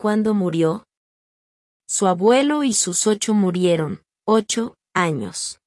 ¿Cuándo murió? Su abuelo y sus ocho murieron, ocho años.